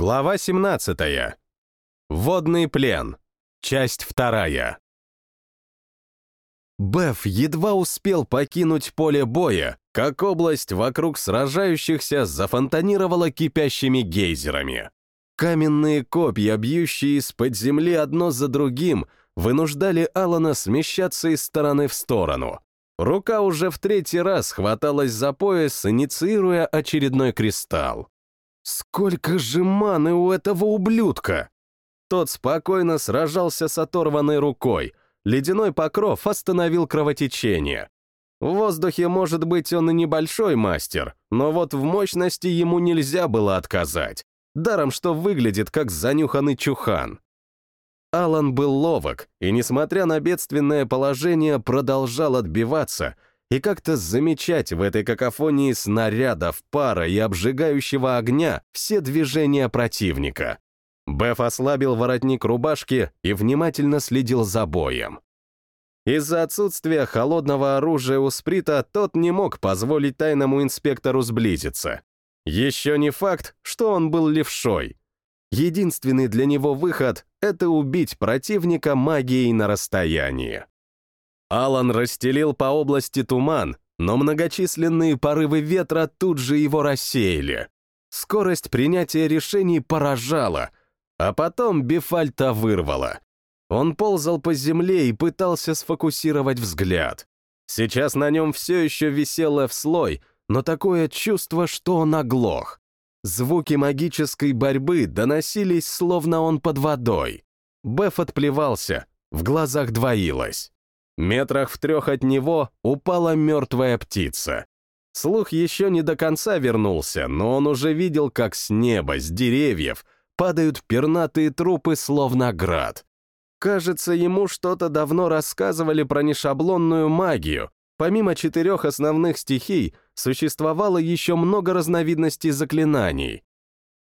Глава 17. Водный плен. Часть вторая. Беф едва успел покинуть поле боя, как область вокруг сражающихся зафонтанировала кипящими гейзерами. Каменные копья, бьющие из-под земли одно за другим, вынуждали Алана смещаться из стороны в сторону. Рука уже в третий раз хваталась за пояс, инициируя очередной кристалл. Сколько же маны у этого ублюдка! Тот спокойно сражался с оторванной рукой. Ледяной покров остановил кровотечение. В воздухе, может быть, он и небольшой мастер, но вот в мощности ему нельзя было отказать. Даром, что выглядит как занюханный чухан. Алан был ловок и, несмотря на бедственное положение, продолжал отбиваться и как-то замечать в этой какофонии снарядов, пара и обжигающего огня все движения противника. Беф ослабил воротник рубашки и внимательно следил за боем. Из-за отсутствия холодного оружия у Сприта тот не мог позволить тайному инспектору сблизиться. Еще не факт, что он был левшой. Единственный для него выход — это убить противника магией на расстоянии. Алан расстелил по области туман, но многочисленные порывы ветра тут же его рассеяли. Скорость принятия решений поражала, а потом Бефальта вырвала. Он ползал по земле и пытался сфокусировать взгляд. Сейчас на нем все еще висело в слой, но такое чувство, что он оглох. Звуки магической борьбы доносились, словно он под водой. Беф отплевался, в глазах двоилось. Метрах в трех от него упала мертвая птица. Слух еще не до конца вернулся, но он уже видел, как с неба, с деревьев, падают пернатые трупы, словно град. Кажется, ему что-то давно рассказывали про нешаблонную магию. Помимо четырех основных стихий, существовало еще много разновидностей заклинаний.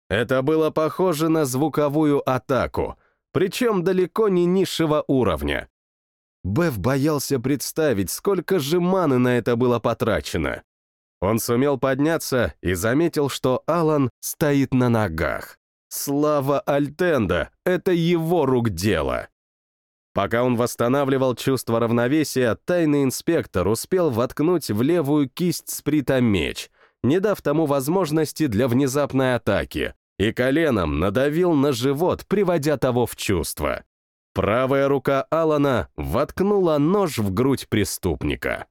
Это было похоже на звуковую атаку, причем далеко не низшего уровня. Беф боялся представить, сколько же маны на это было потрачено. Он сумел подняться и заметил, что Алан стоит на ногах. Слава Альтенда, это его рук дело. Пока он восстанавливал чувство равновесия, тайный инспектор успел воткнуть в левую кисть сприта меч, не дав тому возможности для внезапной атаки, и коленом надавил на живот, приводя того в чувство. Правая рука Алана воткнула нож в грудь преступника.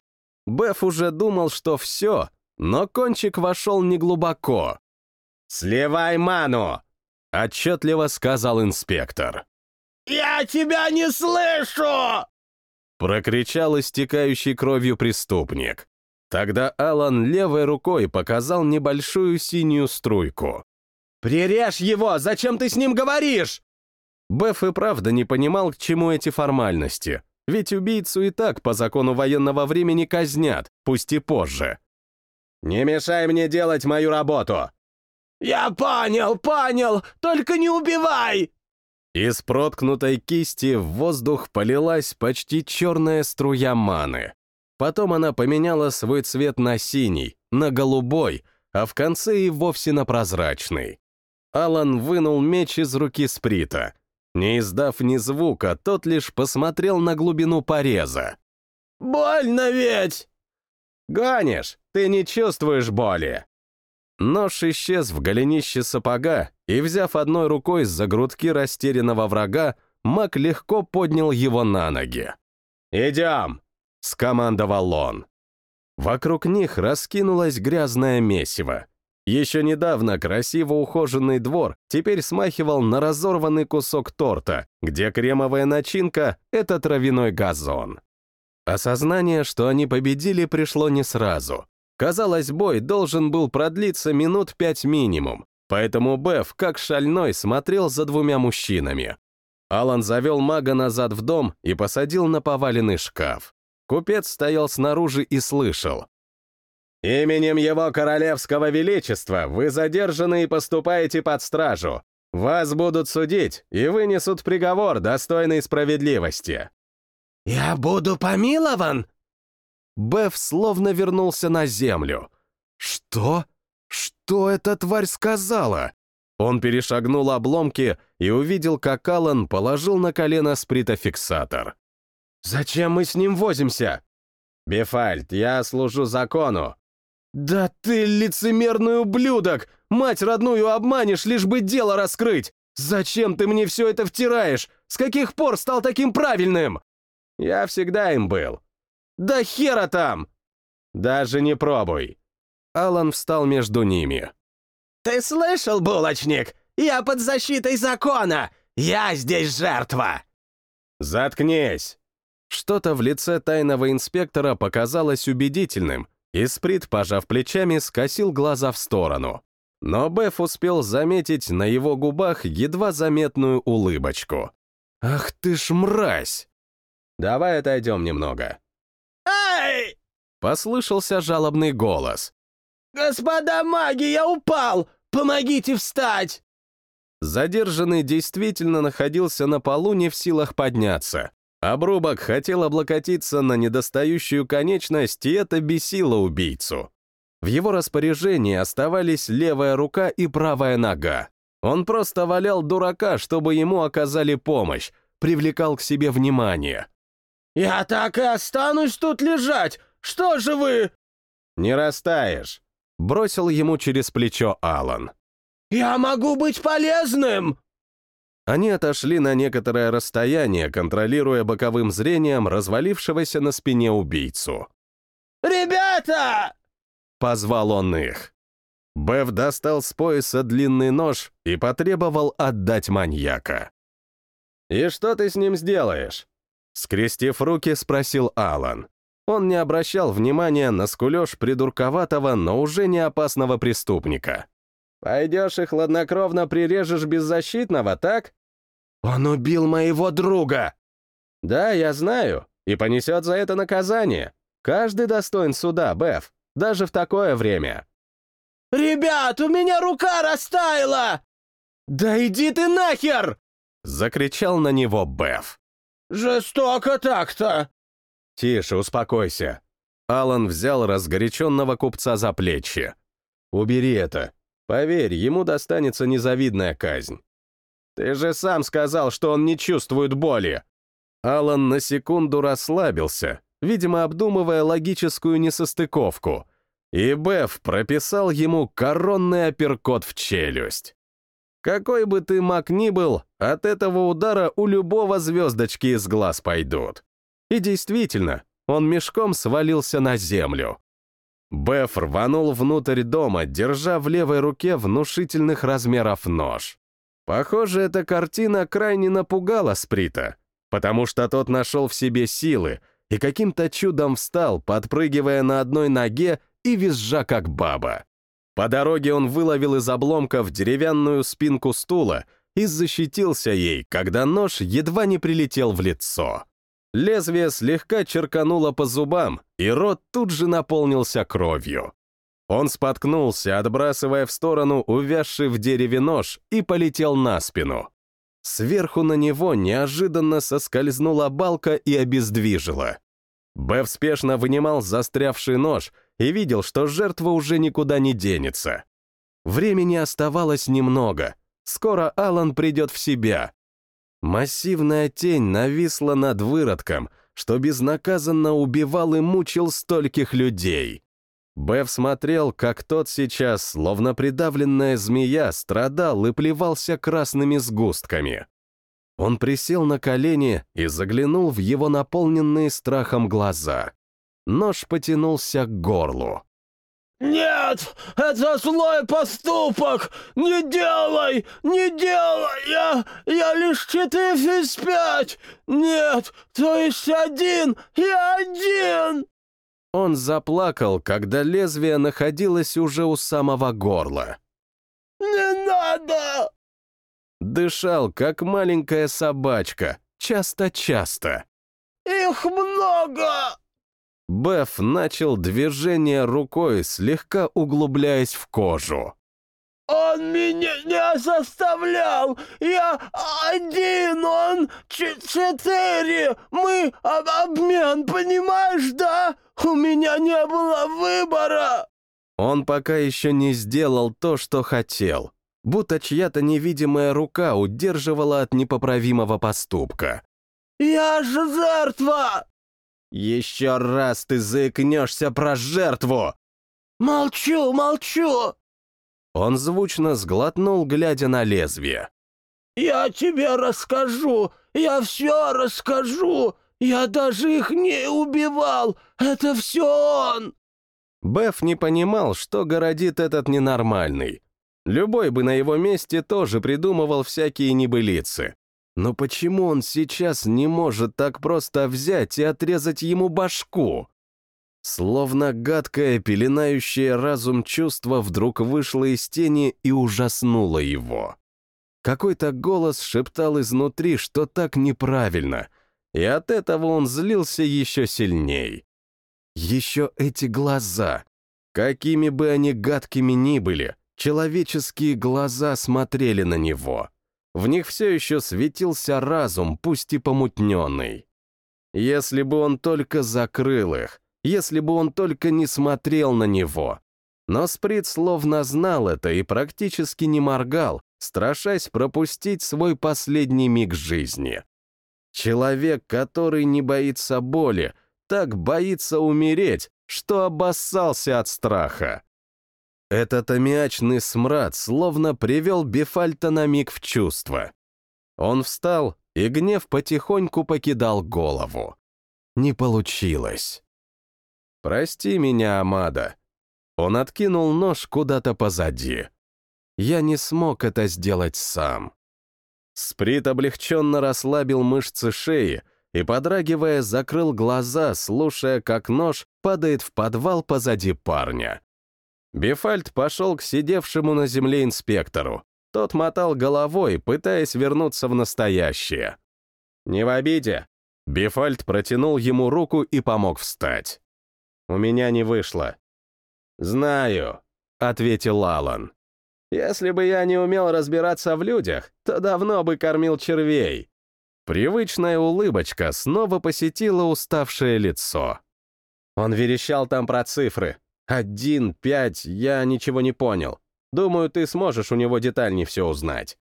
Беф уже думал, что все, но кончик вошел неглубоко. «Сливай ману!» — отчетливо сказал инспектор. «Я тебя не слышу!» Прокричал истекающий кровью преступник. Тогда Алан левой рукой показал небольшую синюю струйку. «Прирежь его! Зачем ты с ним говоришь?» Беф и правда не понимал, к чему эти формальности, ведь убийцу и так по закону военного времени казнят, пусть и позже. «Не мешай мне делать мою работу!» «Я понял, понял! Только не убивай!» Из проткнутой кисти в воздух полилась почти черная струя маны. Потом она поменяла свой цвет на синий, на голубой, а в конце и вовсе на прозрачный. Алан вынул меч из руки Сприта — не издав ни звука, тот лишь посмотрел на глубину пореза. «Больно ведь!» «Гонишь, ты не чувствуешь боли!» Нож исчез в голенище сапога, и, взяв одной рукой за грудки растерянного врага, маг легко поднял его на ноги. «Идем!» — скомандовал он. Вокруг них раскинулось грязное месиво. Еще недавно красиво ухоженный двор теперь смахивал на разорванный кусок торта, где кремовая начинка — это травяной газон. Осознание, что они победили, пришло не сразу. Казалось, бой должен был продлиться минут пять минимум, поэтому Беф, как шальной, смотрел за двумя мужчинами. Алан завел мага назад в дом и посадил на поваленный шкаф. Купец стоял снаружи и слышал. «Именем его королевского величества вы задержаны и поступаете под стражу. Вас будут судить и вынесут приговор, достойной справедливости». «Я буду помилован?» Беф словно вернулся на землю. «Что? Что эта тварь сказала?» Он перешагнул обломки и увидел, как Алан положил на колено спритофиксатор. «Зачем мы с ним возимся?» «Бефальт, я служу закону». «Да ты лицемерный ублюдок! Мать родную обманешь, лишь бы дело раскрыть! Зачем ты мне все это втираешь? С каких пор стал таким правильным?» «Я всегда им был». «Да хера там!» «Даже не пробуй». Алан встал между ними. «Ты слышал, булочник? Я под защитой закона! Я здесь жертва!» «Заткнись!» Что-то в лице тайного инспектора показалось убедительным, и Сприт, пожав плечами, скосил глаза в сторону. Но Беф успел заметить на его губах едва заметную улыбочку. «Ах ты ж мразь!» «Давай отойдем немного». «Ай!» — послышался жалобный голос. «Господа маги, я упал! Помогите встать!» Задержанный действительно находился на полу не в силах подняться. Обрубок хотел облокотиться на недостающую конечность, и это бесило убийцу. В его распоряжении оставались левая рука и правая нога. Он просто валял дурака, чтобы ему оказали помощь, привлекал к себе внимание. «Я так и останусь тут лежать! Что же вы...» «Не растаешь», — бросил ему через плечо Алан. «Я могу быть полезным!» Они отошли на некоторое расстояние, контролируя боковым зрением развалившегося на спине убийцу. «Ребята!» — позвал он их. Беф достал с пояса длинный нож и потребовал отдать маньяка. «И что ты с ним сделаешь?» Скрестив руки, спросил Алан. Он не обращал внимания на скулеж придурковатого, но уже не опасного преступника. «Пойдешь и хладнокровно прирежешь беззащитного, так?» «Он убил моего друга!» «Да, я знаю, и понесет за это наказание. Каждый достоин суда, Беф, даже в такое время». «Ребят, у меня рука растаяла!» «Да иди ты нахер!» — закричал на него Беф. «Жестоко так-то!» «Тише, успокойся». Алан взял разгоряченного купца за плечи. «Убери это. Поверь, ему достанется незавидная казнь». «Ты же сам сказал, что он не чувствует боли!» Алан на секунду расслабился, видимо, обдумывая логическую несостыковку, и Беф прописал ему коронный апперкот в челюсть. Какой бы ты маг ни был, от этого удара у любого звездочки из глаз пойдут. И действительно, он мешком свалился на землю. Беф рванул внутрь дома, держа в левой руке внушительных размеров нож. Похоже, эта картина крайне напугала Сприта, потому что тот нашел в себе силы и каким-то чудом встал, подпрыгивая на одной ноге и визжа как баба. По дороге он выловил из обломков деревянную спинку стула и защитился ей, когда нож едва не прилетел в лицо. Лезвие слегка черкануло по зубам, и рот тут же наполнился кровью. Он споткнулся, отбрасывая в сторону увязший в дереве нож, и полетел на спину. Сверху на него неожиданно соскользнула балка и обездвижила. Бэв спешно вынимал застрявший нож и видел, что жертва уже никуда не денется. Времени оставалось немного. Скоро Алан придет в себя. Массивная тень нависла над выродком, что безнаказанно убивал и мучил стольких людей. Бэв смотрел, как тот сейчас, словно придавленная змея, страдал и плевался красными сгустками. Он присел на колени и заглянул в его наполненные страхом глаза. Нож потянулся к горлу. «Нет, это злой поступок! Не делай! Не делай! Я, я лишь четыре из пять! Нет, то есть один! Я один!» Он заплакал, когда лезвие находилось уже у самого горла. «Не надо!» Дышал, как маленькая собачка, часто-часто. «Их много!» Беф начал движение рукой, слегка углубляясь в кожу. «Он меня не заставлял! Я один, он четыре! Мы об обмен, понимаешь, да? У меня не было выбора!» Он пока еще не сделал то, что хотел. будто чья-то невидимая рука удерживала от непоправимого поступка. «Я же жертва!» «Еще раз ты заикнешься про жертву!» «Молчу, молчу!» Он звучно сглотнул, глядя на лезвие. «Я тебе расскажу! Я все расскажу! Я даже их не убивал! Это все он!» Беф не понимал, что городит этот ненормальный. Любой бы на его месте тоже придумывал всякие небылицы. Но почему он сейчас не может так просто взять и отрезать ему башку? Словно гадкое, пеленающее разум чувство вдруг вышло из тени и ужаснуло его. Какой-то голос шептал изнутри, что так неправильно, и от этого он злился еще сильней. Еще эти глаза. Какими бы они гадкими ни были, человеческие глаза смотрели на него. В них все еще светился разум, пусть и помутненный. Если бы он только закрыл их, если бы он только не смотрел на него. Но Сприт словно знал это и практически не моргал, страшась пропустить свой последний миг жизни. Человек, который не боится боли, так боится умереть, что обоссался от страха. Этот аммиачный смрад словно привел Бефальта на миг в чувство. Он встал, и гнев потихоньку покидал голову. Не получилось. «Прости меня, Амада». Он откинул нож куда-то позади. Я не смог это сделать сам. Сприт облегченно расслабил мышцы шеи и, подрагивая, закрыл глаза, слушая, как нож падает в подвал позади парня. Бефальд пошел к сидевшему на земле инспектору. Тот мотал головой, пытаясь вернуться в настоящее. «Не в обиде». Бефальд протянул ему руку и помог встать. «У меня не вышло». «Знаю», — ответил Алан. «Если бы я не умел разбираться в людях, то давно бы кормил червей». Привычная улыбочка снова посетила уставшее лицо. Он верещал там про цифры, один, пять, я ничего не понял. Думаю, ты сможешь у него детальнее все узнать.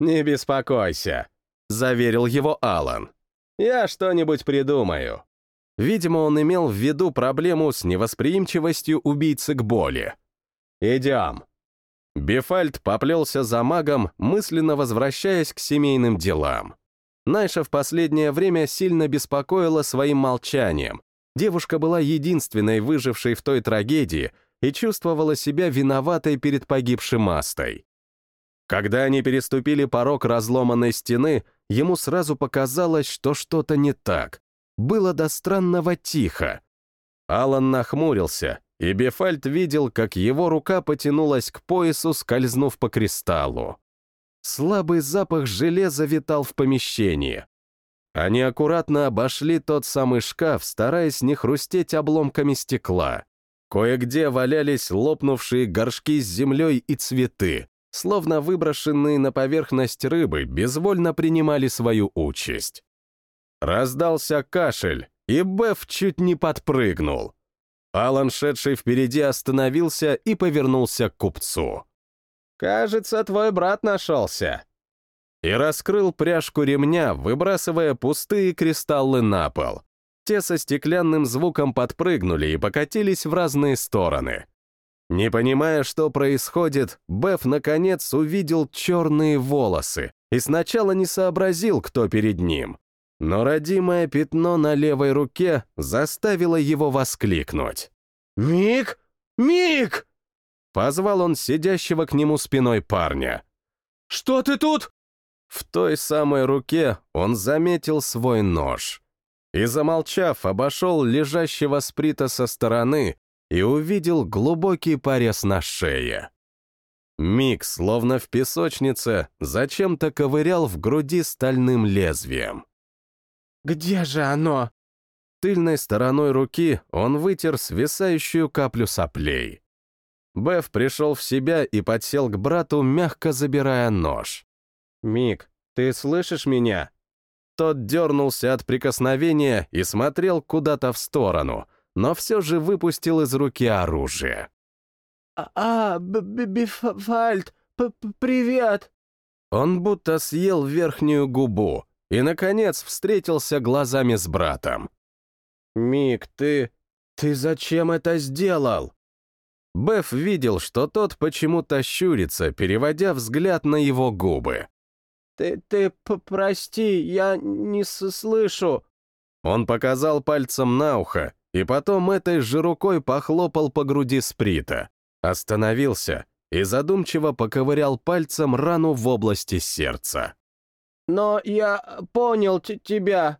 Не беспокойся, заверил его Алан. Я что-нибудь придумаю. Видимо, он имел в виду проблему с невосприимчивостью убийцы к боли. Идем. Бефальд поплелся за магом, мысленно возвращаясь к семейным делам. Найша в последнее время сильно беспокоила своим молчанием, Девушка была единственной выжившей в той трагедии и чувствовала себя виноватой перед погибшим Астой. Когда они переступили порог разломанной стены, ему сразу показалось, что что-то не так. Было до странного тихо. Алан нахмурился, и Бефальт видел, как его рука потянулась к поясу, скользнув по кристаллу. Слабый запах железа витал в помещении. Они аккуратно обошли тот самый шкаф, стараясь не хрустеть обломками стекла. Кое-где валялись лопнувшие горшки с землей и цветы, словно выброшенные на поверхность рыбы, безвольно принимали свою участь. Раздался кашель, и Беф чуть не подпрыгнул. Алан, шедший впереди, остановился и повернулся к купцу. «Кажется, твой брат нашелся», и раскрыл пряжку ремня, выбрасывая пустые кристаллы на пол. Те со стеклянным звуком подпрыгнули и покатились в разные стороны. Не понимая, что происходит, Беф наконец увидел черные волосы и сначала не сообразил, кто перед ним. Но родимое пятно на левой руке заставило его воскликнуть. «Мик! Мик!» Позвал он сидящего к нему спиной парня. «Что ты тут?» В той самой руке он заметил свой нож. И, замолчав, обошел лежащего сприта со стороны и увидел глубокий порез на шее. Миг, словно в песочнице, зачем-то ковырял в груди стальным лезвием. «Где же оно?» Тыльной стороной руки он вытер свисающую каплю соплей. Беф пришел в себя и подсел к брату, мягко забирая нож. «Мик, ты слышишь меня?» Тот дернулся от прикосновения и смотрел куда-то в сторону, но все же выпустил из руки оружие. «А, а Бифальд, привет!» Он будто съел верхнюю губу и, наконец, встретился глазами с братом. «Мик, ты... ты зачем это сделал?» Беф видел, что тот почему-то щурится, переводя взгляд на его губы. «Ты... ты... прости, я не слышу...» Он показал пальцем на ухо, и потом этой же рукой похлопал по груди Сприта, остановился и задумчиво поковырял пальцем рану в области сердца. «Но я понял тебя».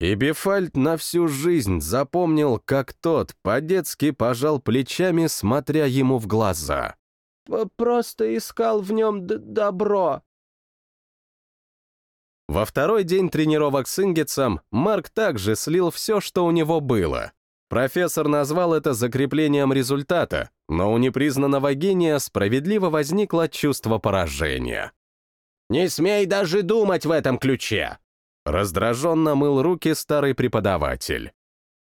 И Бефальт на всю жизнь запомнил, как тот по-детски пожал плечами, смотря ему в глаза. «Просто искал в нем добро». Во второй день тренировок с Ингетсом Марк также слил все, что у него было. Профессор назвал это закреплением результата, но у непризнанного гения справедливо возникло чувство поражения. «Не смей даже думать в этом ключе!» Раздраженно мыл руки старый преподаватель.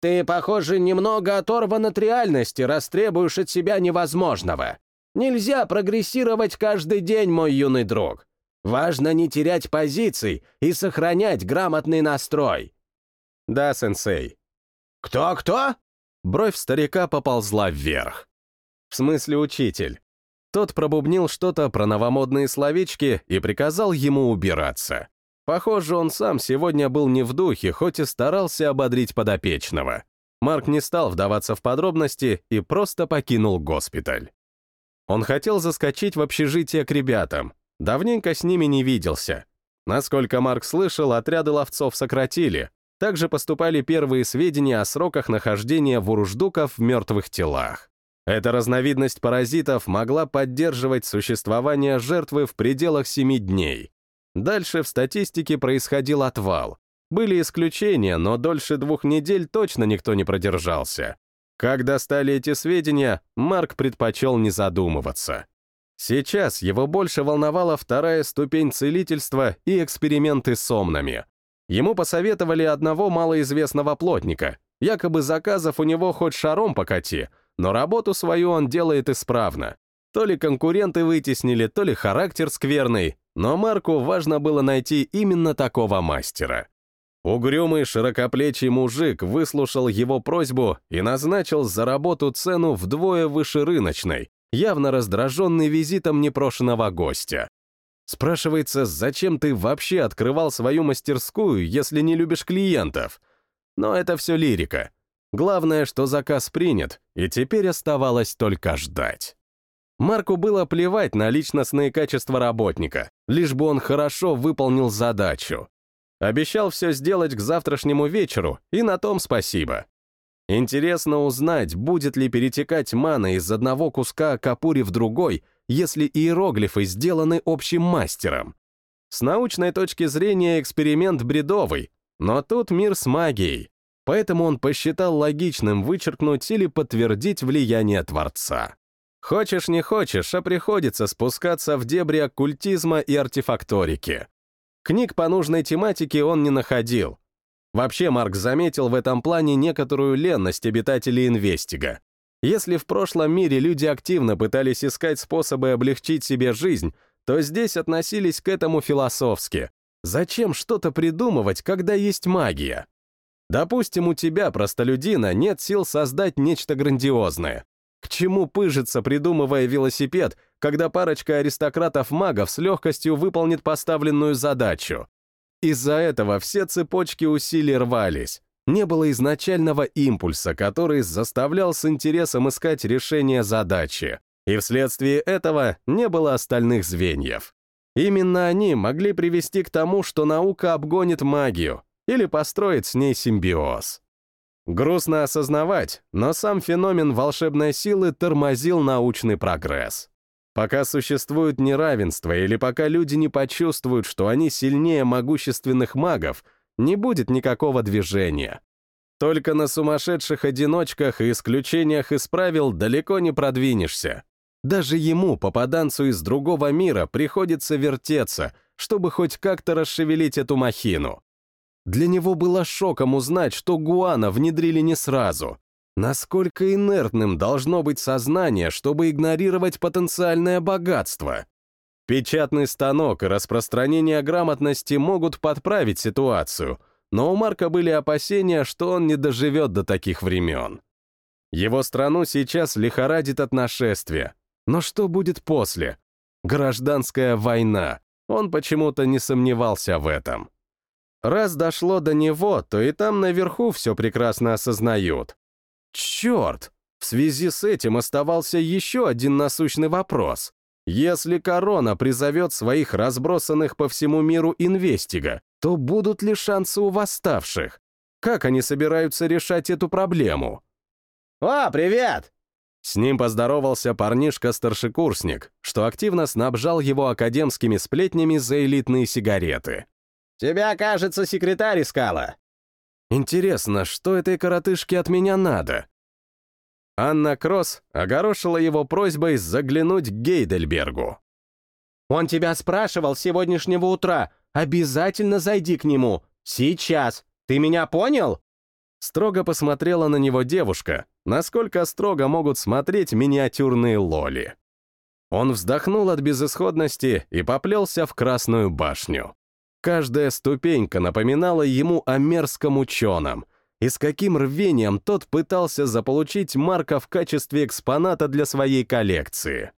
«Ты, похоже, немного оторван от реальности, раз требуешь от себя невозможного. Нельзя прогрессировать каждый день, мой юный друг. Важно не терять позиций и сохранять грамотный настрой». «Да, сенсей». «Кто-кто?» Бровь старика поползла вверх. «В смысле учитель?» Тот пробубнил что-то про новомодные словечки и приказал ему убираться. Похоже, он сам сегодня был не в духе, хоть и старался ободрить подопечного. Марк не стал вдаваться в подробности и просто покинул госпиталь. Он хотел заскочить в общежитие к ребятам. Давненько с ними не виделся. Насколько Марк слышал, отряды ловцов сократили. Также поступали первые сведения о сроках нахождения вуруждуков в мертвых телах. Эта разновидность паразитов могла поддерживать существование жертвы в пределах 7 дней. Дальше в статистике происходил отвал. Были исключения, но дольше двух недель точно никто не продержался. Как достали эти сведения, Марк предпочел не задумываться. Сейчас его больше волновала вторая ступень целительства и эксперименты с омнами. Ему посоветовали одного малоизвестного плотника. Якобы заказов у него хоть шаром покати, но работу свою он делает исправно. То ли конкуренты вытеснили, то ли характер скверный, но Марку важно было найти именно такого мастера. Угрюмый широкоплечий мужик выслушал его просьбу и назначил за работу цену вдвое выше рыночной, явно раздраженный визитом непрошенного гостя. Спрашивается, зачем ты вообще открывал свою мастерскую, если не любишь клиентов? Но это все лирика. Главное, что заказ принят, и теперь оставалось только ждать. Марку было плевать на личностные качества работника, лишь бы он хорошо выполнил задачу. Обещал все сделать к завтрашнему вечеру, и на том спасибо. Интересно узнать, будет ли перетекать мана из одного куска Акапури в другой, если иероглифы сделаны общим мастером. С научной точки зрения эксперимент бредовый, но тут мир с магией, поэтому он посчитал логичным вычеркнуть или подтвердить влияние Творца. Хочешь не хочешь, а приходится спускаться в дебри оккультизма и артефакторики. Книг по нужной тематике он не находил, Вообще, Марк заметил в этом плане некоторую ленность обитателей Инвестига. Если в прошлом мире люди активно пытались искать способы облегчить себе жизнь, то здесь относились к этому философски. Зачем что-то придумывать, когда есть магия? Допустим, у тебя, простолюдина, нет сил создать нечто грандиозное. К чему пыжиться, придумывая велосипед, когда парочка аристократов-магов с легкостью выполнит поставленную задачу? Из-за этого все цепочки усилий рвались. Не было изначального импульса, который заставлял с интересом искать решение задачи. И вследствие этого не было остальных звеньев. Именно они могли привести к тому, что наука обгонит магию или построит с ней симбиоз. Грустно осознавать, но сам феномен волшебной силы тормозил научный прогресс. Пока существует неравенство или пока люди не почувствуют, что они сильнее могущественных магов, не будет никакого движения. Только на сумасшедших одиночках и исключениях из правил далеко не продвинешься. Даже ему, попаданцу из другого мира, приходится вертеться, чтобы хоть как-то расшевелить эту махину. Для него было шоком узнать, что Гуана внедрили не сразу. Насколько инертным должно быть сознание, чтобы игнорировать потенциальное богатство? Печатный станок и распространение грамотности могут подправить ситуацию, но у Марка были опасения, что он не доживет до таких времен. Его страну сейчас лихорадит от нашествия. Но что будет после? Гражданская война. Он почему-то не сомневался в этом. Раз дошло до него, то и там наверху все прекрасно осознают. Черт! В связи с этим оставался еще один насущный вопрос. Если корона призовет своих разбросанных по всему миру инвестига, то будут ли шансы у восставших? Как они собираются решать эту проблему? «О, привет!» С ним поздоровался парнишка-старшекурсник, что активно снабжал его академскими сплетнями за элитные сигареты. «Тебя, кажется, секретарь искала». «Интересно, что этой коротышке от меня надо?» Анна Кросс огорошила его просьбой заглянуть к Гейдельбергу. «Он тебя спрашивал с сегодняшнего утра. Обязательно зайди к нему. Сейчас. Ты меня понял?» Строго посмотрела на него девушка, насколько строго могут смотреть миниатюрные лоли. Он вздохнул от безысходности и поплелся в Красную башню. Каждая ступенька напоминала ему о мерзком ученом, и с каким рвением тот пытался заполучить Марка в качестве экспоната для своей коллекции.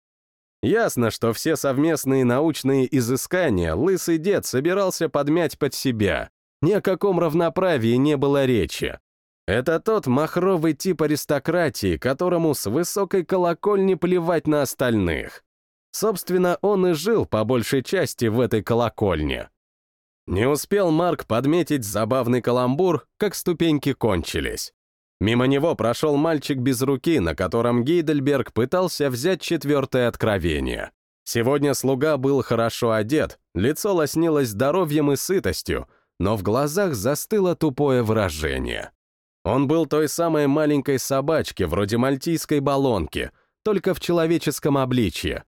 Ясно, что все совместные научные изыскания лысый дед собирался подмять под себя. Ни о каком равноправии не было речи. Это тот махровый тип аристократии, которому с высокой колокольни плевать на остальных. Собственно, он и жил по большей части в этой колокольне. Не успел Марк подметить забавный каламбур, как ступеньки кончились. Мимо него прошел мальчик без руки, на котором Гейдельберг пытался взять четвертое откровение. Сегодня слуга был хорошо одет, лицо лоснилось здоровьем и сытостью, но в глазах застыло тупое выражение. Он был той самой маленькой собачки, вроде мальтийской баллонки, только в человеческом обличье.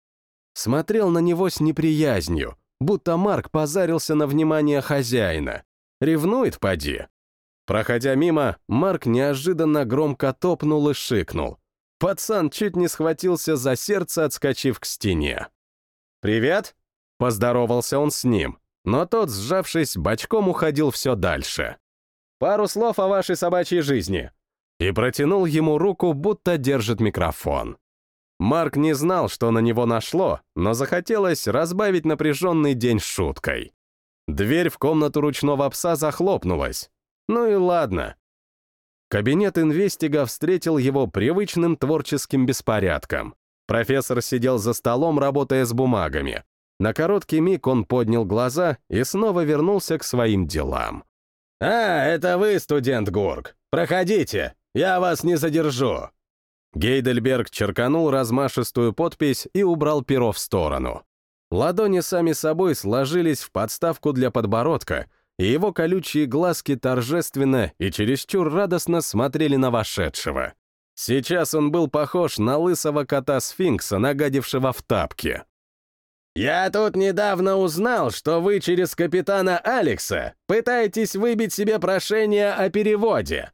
Смотрел на него с неприязнью, будто Марк позарился на внимание хозяина. Ревнует, поди. Проходя мимо, Марк неожиданно громко топнул и шикнул. Пацан чуть не схватился за сердце, отскочив к стене. «Привет!» — поздоровался он с ним, но тот, сжавшись, бочком уходил все дальше. Пару слов о вашей собачьей жизни». И протянул ему руку, будто держит микрофон. Марк не знал, что на него нашло, но захотелось разбавить напряженный день шуткой. Дверь в комнату ручного пса захлопнулась. Ну и ладно. Кабинет инвестига встретил его привычным творческим беспорядком. Профессор сидел за столом, работая с бумагами. На короткий миг он поднял глаза и снова вернулся к своим делам. «А, это вы, студент Гурк. Проходите, я вас не задержу». Гейдельберг черканул размашистую подпись и убрал перо в сторону. Ладони сами собой сложились в подставку для подбородка, и его колючие глазки торжественно и чересчур радостно смотрели на вошедшего. Сейчас он был похож на лысого кота-сфинкса, нагадившего в тапке. «Я тут недавно узнал, что вы через капитана Алекса пытаетесь выбить себе прошение о переводе.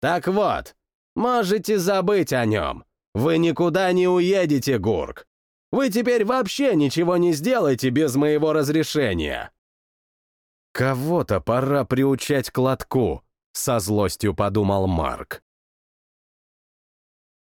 Так вот, можете забыть о нем. Вы никуда не уедете, Гурк. Вы теперь вообще ничего не сделаете без моего разрешения». «Кого-то пора приучать к лотку», — со злостью подумал Марк.